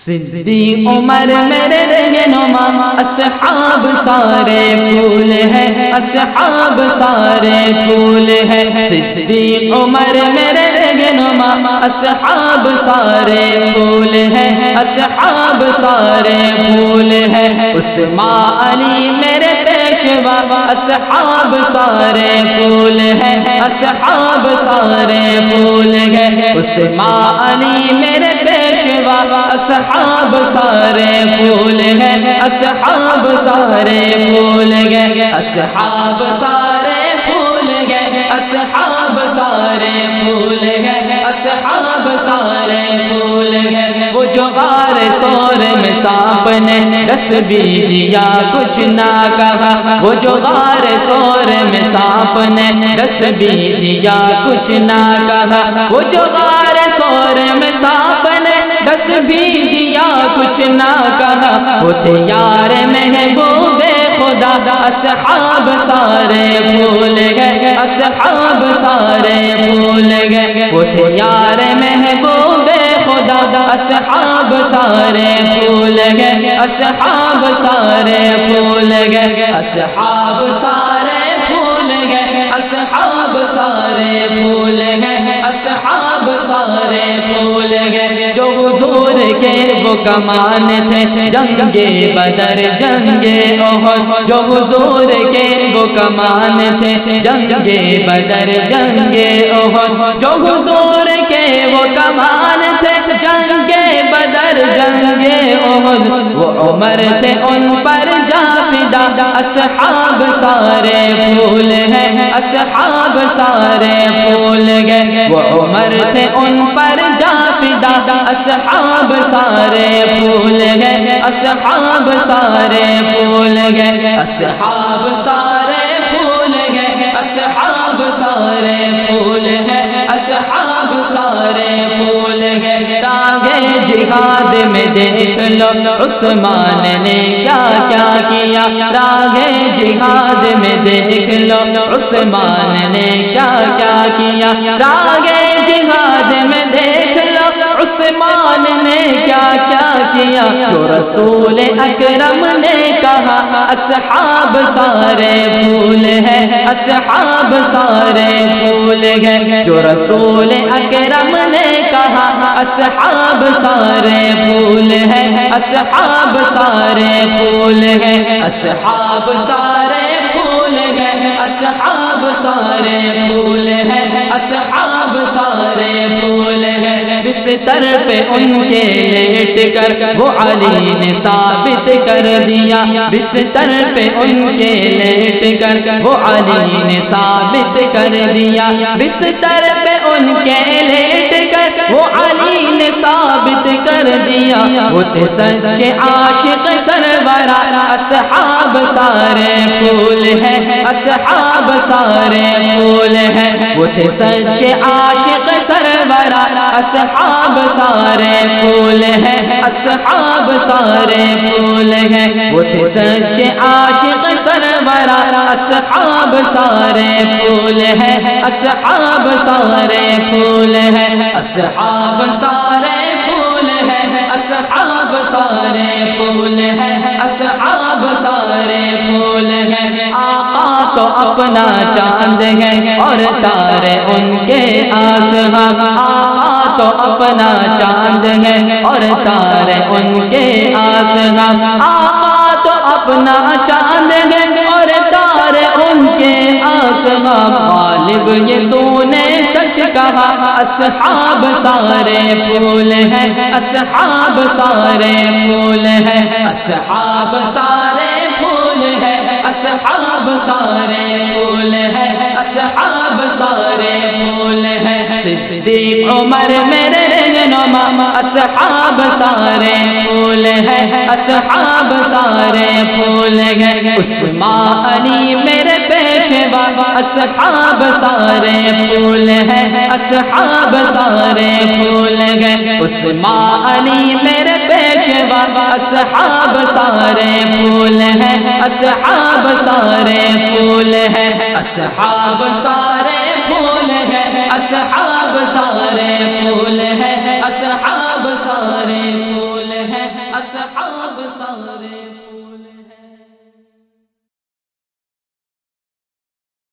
صدیق عمر میرے رہنما اصحاب سارے پھول ہے، اصحاب سارے پھول ہے۔ صدیق عمر میرے رہنما اصحاب سارے پھول ہے، اصحاب سارے پھول ہے۔ عثمان علی میرے پیشوا، اصحاب سارے پھول ہے، اصحاب سارے پھول ہے۔ عثمان علی میرے پیشوا اصحاب سارے پھول گئے، اصحاب سارے پھول گئے، اصحاب سارے پھول گئے، اصحاب سارے پھول گئے، اصحاب سارے پھول گئے۔ وہ جو غار سور میں سانپ نے رس بھی دیا، کچھ نہ کہا۔ وہ جو غار سور میں سانپ نے رس بھی دیا، کچھ نہ کہا۔ وہ جو غار نے بھی دیا، کچھ نہ کہا۔ وہ تھے یار، محبوب خدا، اصحاب سارے بھول گئے، اصحاب سارے بھول گئے۔ وہ تھے یار، محبوب خدا، اصحاب سارے بھول گئے، اصحاب سارے بھول گئے۔ اصحاب سارے بھول گئے، اصحاب سارے بھول گئے، اصحاب سارے بھول گئے۔ حضور کے وہ کمان تھے، جنگ بدر، جنگ اوہد جو حضور کے وہ کمان تھے، جنگ بدر، جنگ اوہد جو حضور کے وہ کمان تھے، جنگ بدر، جنگ اوہد وہ عمر تھے، ان پر جا فدا اصحاب سارے پھول ہیں، اصحاب سارے پھول گئے۔ وہ عمر تھے، ان پر جا اصحاب سارے پھول گئے، اصحاب سارے پھول گئے، اصحاب سارے پھول گئے، اصحاب سارے پھول گئے، اصحاب سارے پھول گئے۔ راگے جہاد میں دیکھ لو، عثمان نے کیا کیا کیا۔ راگے جہاد میں دیکھ لو، عثمان نے کیا کیا کیا۔ راگے جہاد میں دیکھ نے کیا کیا کیا جو رسول اکرم نے کہا، اصحاب سارے پھول ہے، اصحاب سارے پھول ہے جو رسول اکرم نے کہا، اصحاب سارے پھول ہے، اصحاب سارے پھول ہے اصحاب سارے پھول ہے اصحاب سارے سر پہ ان کے لیٹ کر وہ علی نے ثابت کر دیا۔ بستر پہ ان کے لیٹ کر وہ علی نے ثابت کر دیا۔ بستر پہ ان کے لیٹ کر وہ نے ثابت کر دیا۔ وہ تھے سچے عاشق سرورا، اصحاب سارے پھول ہے اصحاب سارے پھول ہے وہ تھے سچے عاشق سرورا، اصحاب سارے پھول ہے اصحاب سارے پھول ہے وہ تھے سچے عاشق سرورا، اصحاب سارے پھول ہے اصحاب سارے پھول ہے اصحاب سارے پھول ہے اصحاب سارے پھول ہے اصحاب سارے پھول ہے آقا تو اپنا چاند ہے اور تارے ان کے آس آقا تو اپنا چاند ہے اور تارے ان کے آس آقا تو اپنا چاند ہے اور تارے ان کے آس غالب، یہ تو نے سچ کہا، اصحاب سارے پھول ہے اصحاب سارے پھول ہے اصحاب سارے پھول ہے اصحاب سارے پھول ہے اصحاب سارے پھول ہے صدیق عمر میرے اصحاب سارے پھول ہے اصحاب سارے پھول ہے عثمان علی میرے پیشوا، اصحاب سارے پھول ہے اصحاب سارے پھول ہے عثمان علی میرے پیشوا، اصحاب سارے پھول ہے اصحاب سارے پھول ہے اصحاب سارے پھول ہے اصحاب اصحاب سارے پھول ہے اصحاب سارے پھول ہے اصحاب